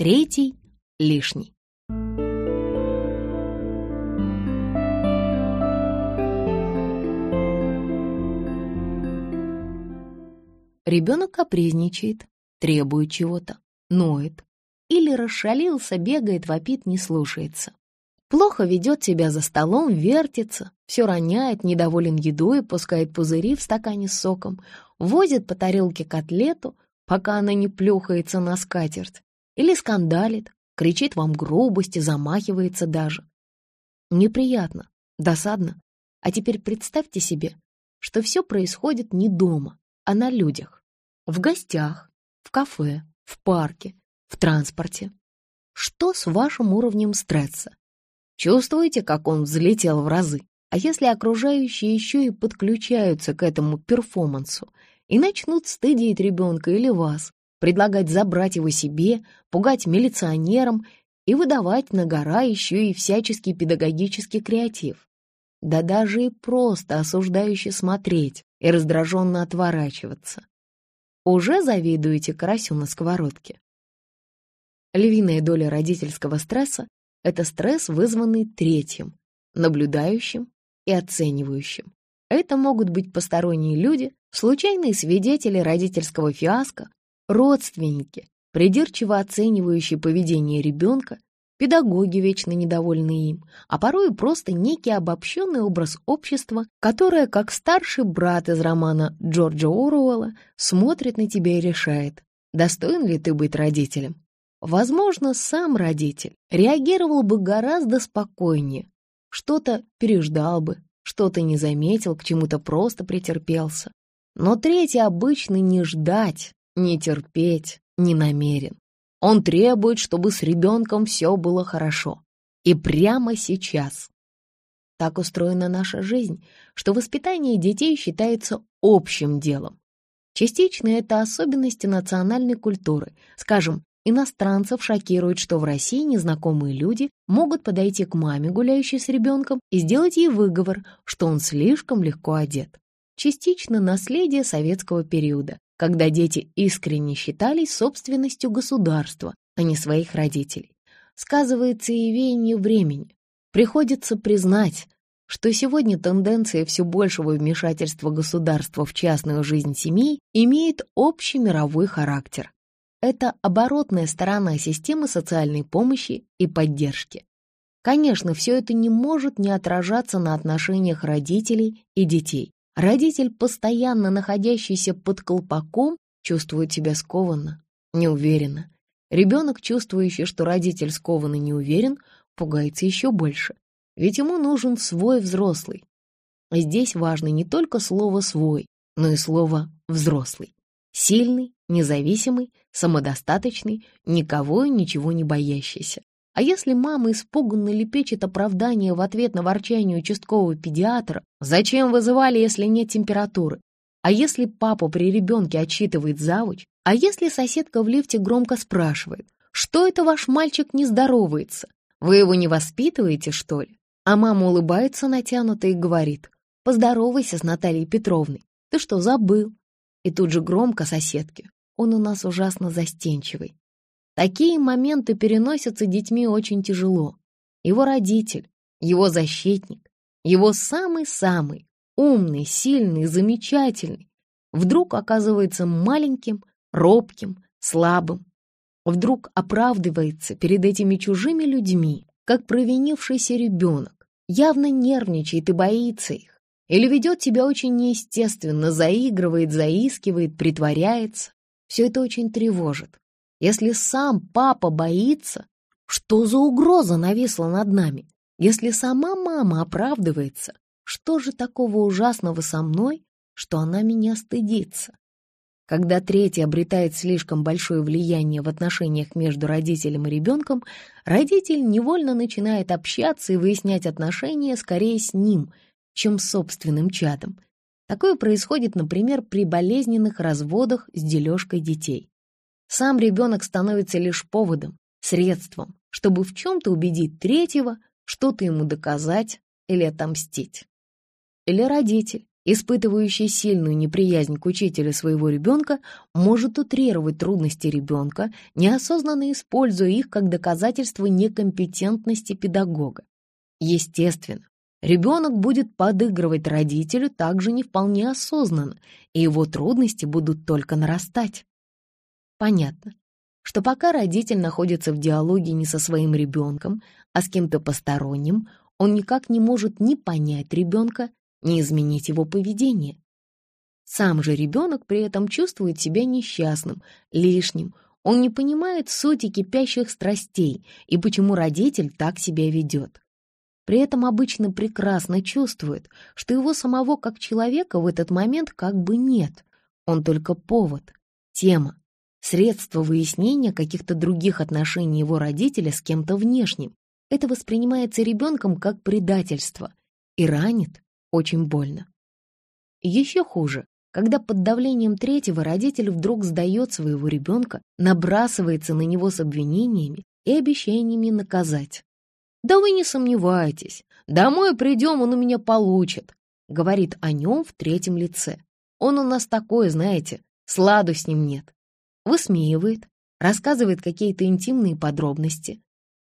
Третий — лишний. Ребенок капризничает, требует чего-то, ноет. Или расшалился, бегает, вопит, не слушается. Плохо ведет себя за столом, вертится, все роняет, недоволен едой, пускает пузыри в стакане с соком, возит по тарелке котлету, пока она не плюхается на скатерть, или скандалит, кричит вам грубости, замахивается даже. Неприятно, досадно. А теперь представьте себе, что все происходит не дома, а на людях. В гостях, в кафе, в парке, в транспорте. Что с вашим уровнем стресса? Чувствуете, как он взлетел в разы? А если окружающие еще и подключаются к этому перформансу и начнут стыдить ребенка или вас, предлагать забрать его себе, пугать милиционерам и выдавать на гора еще и всяческий педагогический креатив? Да даже и просто осуждающе смотреть и раздраженно отворачиваться. Уже завидуете карасю на сковородке? Львиная доля родительского стресса — это стресс, вызванный третьим, наблюдающим и оценивающим. Это могут быть посторонние люди, случайные свидетели родительского фиаско, родственники, придирчиво оценивающие поведение ребенка, педагоги, вечно недовольные им, а порой просто некий обобщенный образ общества, которое, как старший брат из романа Джорджа Оруэлла, смотрит на тебя и решает, достоин ли ты быть родителем. Возможно, сам родитель реагировал бы гораздо спокойнее, что-то переждал бы, что-то не заметил, к чему-то просто претерпелся. Но третий обычно не ждать, не терпеть, не намерен. Он требует, чтобы с ребенком все было хорошо. И прямо сейчас. Так устроена наша жизнь, что воспитание детей считается общим делом. Частично это особенности национальной культуры. Скажем, иностранцев шокирует, что в России незнакомые люди могут подойти к маме, гуляющей с ребенком, и сделать ей выговор, что он слишком легко одет. Частично наследие советского периода, когда дети искренне считались собственностью государства, а не своих родителей. Сказывается и веяние времени. Приходится признать, что сегодня тенденция все большего вмешательства государства в частную жизнь семей имеет общий мировой характер. Это оборотная сторона системы социальной помощи и поддержки. Конечно, все это не может не отражаться на отношениях родителей и детей. Родитель, постоянно находящийся под колпаком, чувствует себя скованно, неуверенно. Ребенок, чувствующий, что родитель скован и неуверен, пугается еще больше, ведь ему нужен свой взрослый. Здесь важно не только слово «свой», но и слово «взрослый». Сильный, независимый, самодостаточный, никого и ничего не боящийся. А если мама испуганно лепечет оправдание в ответ на ворчание участкового педиатра, зачем вызывали, если нет температуры? А если папа при ребенке отчитывает завуч? А если соседка в лифте громко спрашивает, что это ваш мальчик не здоровается? Вы его не воспитываете, что ли? А мама улыбается натянуто и говорит, поздоровайся с Натальей Петровной. Ты что, забыл? И тут же громко соседке. Он у нас ужасно застенчивый. Такие моменты переносятся детьми очень тяжело. Его родитель, его защитник, его самый-самый умный, сильный, замечательный, вдруг оказывается маленьким, робким, слабым. Вдруг оправдывается перед этими чужими людьми, как провинившийся ребенок, явно нервничает и боится их, или ведет себя очень неестественно, заигрывает, заискивает, притворяется. Все это очень тревожит. Если сам папа боится, что за угроза нависла над нами? Если сама мама оправдывается, что же такого ужасного со мной, что она меня стыдится? Когда третий обретает слишком большое влияние в отношениях между родителем и ребенком, родитель невольно начинает общаться и выяснять отношения скорее с ним, чем с собственным чадом. Такое происходит, например, при болезненных разводах с дележкой детей. Сам ребенок становится лишь поводом, средством, чтобы в чем-то убедить третьего, что-то ему доказать или отомстить. Или родитель испытывающий сильную неприязнь к учителю своего ребенка, может утрировать трудности ребенка, неосознанно используя их как доказательство некомпетентности педагога. Естественно, ребенок будет подыгрывать родителю также не вполне осознанно, и его трудности будут только нарастать. Понятно, что пока родитель находится в диалоге не со своим ребенком, а с кем-то посторонним, он никак не может ни понять ребенка, ни изменить его поведение. Сам же ребенок при этом чувствует себя несчастным, лишним, он не понимает сути кипящих страстей и почему родитель так себя ведет. При этом обычно прекрасно чувствует, что его самого как человека в этот момент как бы нет. Он только повод, тема, средство выяснения каких-то других отношений его родителя с кем-то внешним. Это воспринимается ребенком как предательство и ранит очень больно. Еще хуже, когда под давлением третьего родитель вдруг сдает своего ребенка, набрасывается на него с обвинениями и обещаниями наказать. «Да вы не сомневайтесь, домой придем, он у меня получит», говорит о нем в третьем лице. «Он у нас такой, знаете, сладу с ним нет». Высмеивает, рассказывает какие-то интимные подробности.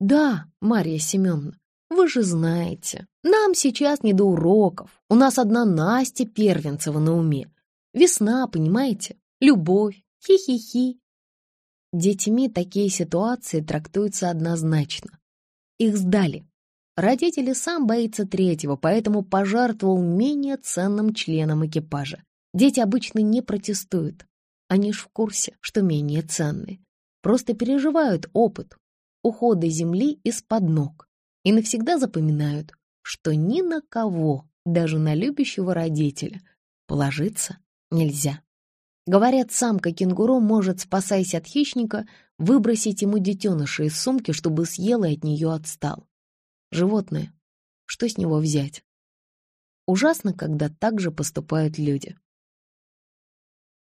«Да, Марья Семеновна, вы же знаете, нам сейчас не до уроков. У нас одна Настя Первенцева на уме. Весна, понимаете? Любовь, хи-хи-хи». Детьми такие ситуации трактуются однозначно. Их сдали. Родители сам боится третьего, поэтому пожертвовал менее ценным членом экипажа. Дети обычно не протестуют. Они ж в курсе, что менее ценные. Просто переживают опыт ухода земли из-под ног и навсегда запоминают, что ни на кого, даже на любящего родителя, положиться нельзя. Говорят, самка кенгуру может, спасаясь от хищника, выбросить ему детеныша из сумки, чтобы съел и от нее отстал. Животное. Что с него взять? Ужасно, когда так же поступают люди.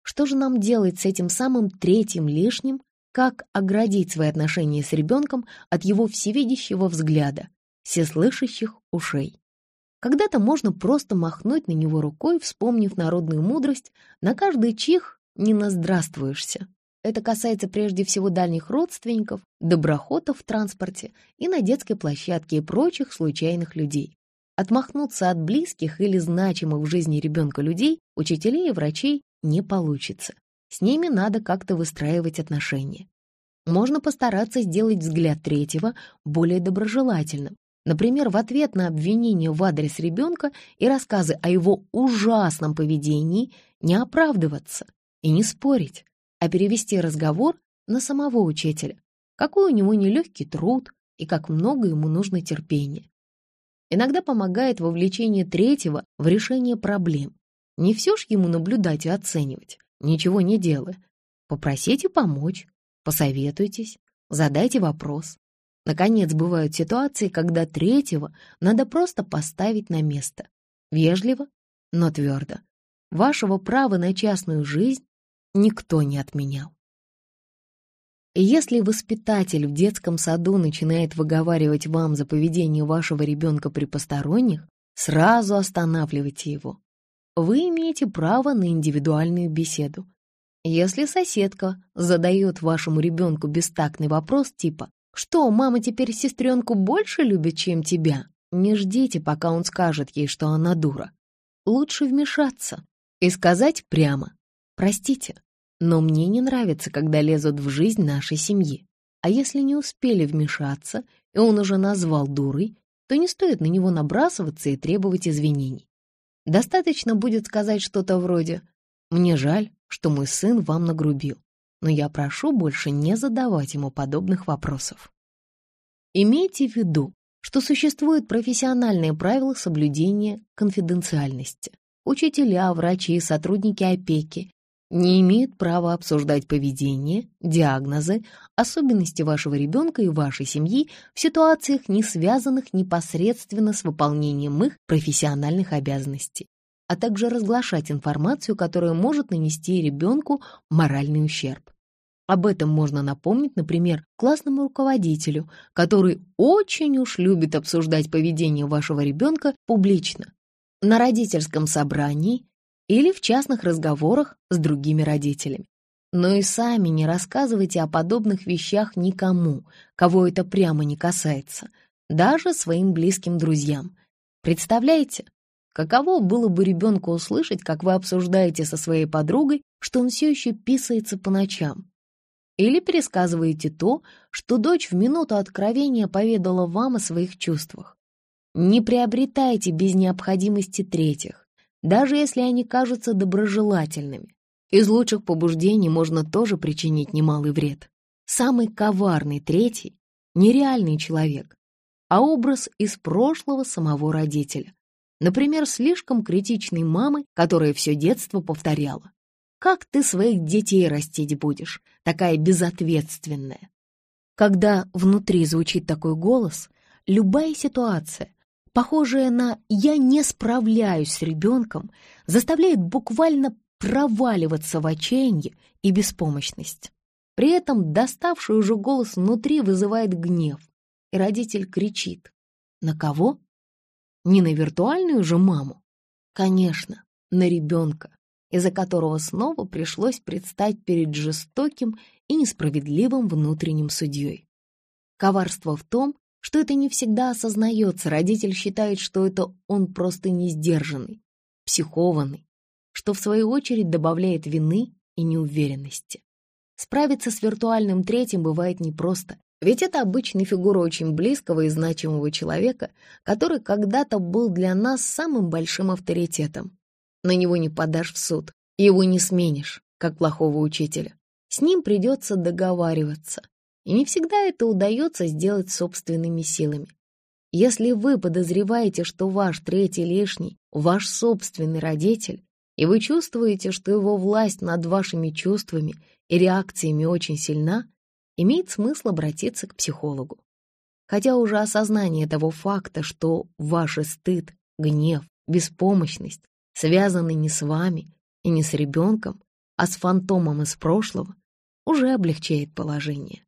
Что же нам делать с этим самым третьим лишним, как оградить свои отношения с ребенком от его всевидящего взгляда, всеслышащих ушей? Когда-то можно просто махнуть на него рукой, вспомнив народную мудрость, на каждый чих не наздравствуешься. Это касается прежде всего дальних родственников, доброхотов в транспорте и на детской площадке и прочих случайных людей. Отмахнуться от близких или значимых в жизни ребенка людей, учителей и врачей не получится. С ними надо как-то выстраивать отношения. Можно постараться сделать взгляд третьего более доброжелательным, Например, в ответ на обвинение в адрес ребенка и рассказы о его ужасном поведении не оправдываться и не спорить, а перевести разговор на самого учителя, какой у него нелегкий труд и как много ему нужно терпения. Иногда помогает вовлечение третьего в решение проблем. Не все ж ему наблюдать и оценивать, ничего не делая. Попросите помочь, посоветуйтесь, задайте вопрос. Наконец, бывают ситуации, когда третьего надо просто поставить на место. Вежливо, но твердо. Вашего права на частную жизнь никто не отменял. Если воспитатель в детском саду начинает выговаривать вам за поведение вашего ребенка при посторонних, сразу останавливайте его. Вы имеете право на индивидуальную беседу. Если соседка задает вашему ребенку бестактный вопрос типа что, мама теперь сестренку больше любит, чем тебя? Не ждите, пока он скажет ей, что она дура. Лучше вмешаться и сказать прямо. Простите, но мне не нравится, когда лезут в жизнь нашей семьи. А если не успели вмешаться, и он уже назвал дурой, то не стоит на него набрасываться и требовать извинений. Достаточно будет сказать что-то вроде «Мне жаль, что мой сын вам нагрубил но я прошу больше не задавать ему подобных вопросов. Имейте в виду, что существуют профессиональные правила соблюдения конфиденциальности. Учителя, врачи, сотрудники опеки не имеют права обсуждать поведение, диагнозы, особенности вашего ребенка и вашей семьи в ситуациях, не связанных непосредственно с выполнением их профессиональных обязанностей, а также разглашать информацию, которая может нанести ребенку моральный ущерб. Об этом можно напомнить, например, классному руководителю, который очень уж любит обсуждать поведение вашего ребенка публично. на родительском собрании или в частных разговорах с другими родителями. Но и сами не рассказывайте о подобных вещах никому, кого это прямо не касается, даже своим близким друзьям. Представляете, каково было бы ребенку услышать, как вы обсуждаете со своей подругой, что он все еще писается по ночам? Или пересказываете то, что дочь в минуту откровения поведала вам о своих чувствах. Не приобретайте без необходимости третьих, даже если они кажутся доброжелательными. Из лучших побуждений можно тоже причинить немалый вред. Самый коварный третий — нереальный человек, а образ из прошлого самого родителя. Например, слишком критичной мамы, которая все детство повторяла. Как ты своих детей растить будешь, такая безответственная? Когда внутри звучит такой голос, любая ситуация, похожая на «я не справляюсь с ребенком», заставляет буквально проваливаться в отчаяние и беспомощность. При этом доставший уже голос внутри вызывает гнев, и родитель кричит. На кого? Не на виртуальную же маму? Конечно, на ребенка из-за которого снова пришлось предстать перед жестоким и несправедливым внутренним судьей. Коварство в том, что это не всегда осознается, родитель считает, что это он просто не сдержанный, психованный, что в свою очередь добавляет вины и неуверенности. Справиться с виртуальным третьим бывает непросто, ведь это обычная фигура очень близкого и значимого человека, который когда-то был для нас самым большим авторитетом. На него не подашь в суд, его не сменишь, как плохого учителя. С ним придется договариваться, и не всегда это удается сделать собственными силами. Если вы подозреваете, что ваш третий лишний — ваш собственный родитель, и вы чувствуете, что его власть над вашими чувствами и реакциями очень сильна, имеет смысл обратиться к психологу. Хотя уже осознание того факта, что ваш стыд, гнев, беспомощность связанный не с вами и не с ребенком, а с фантомом из прошлого, уже облегчает положение.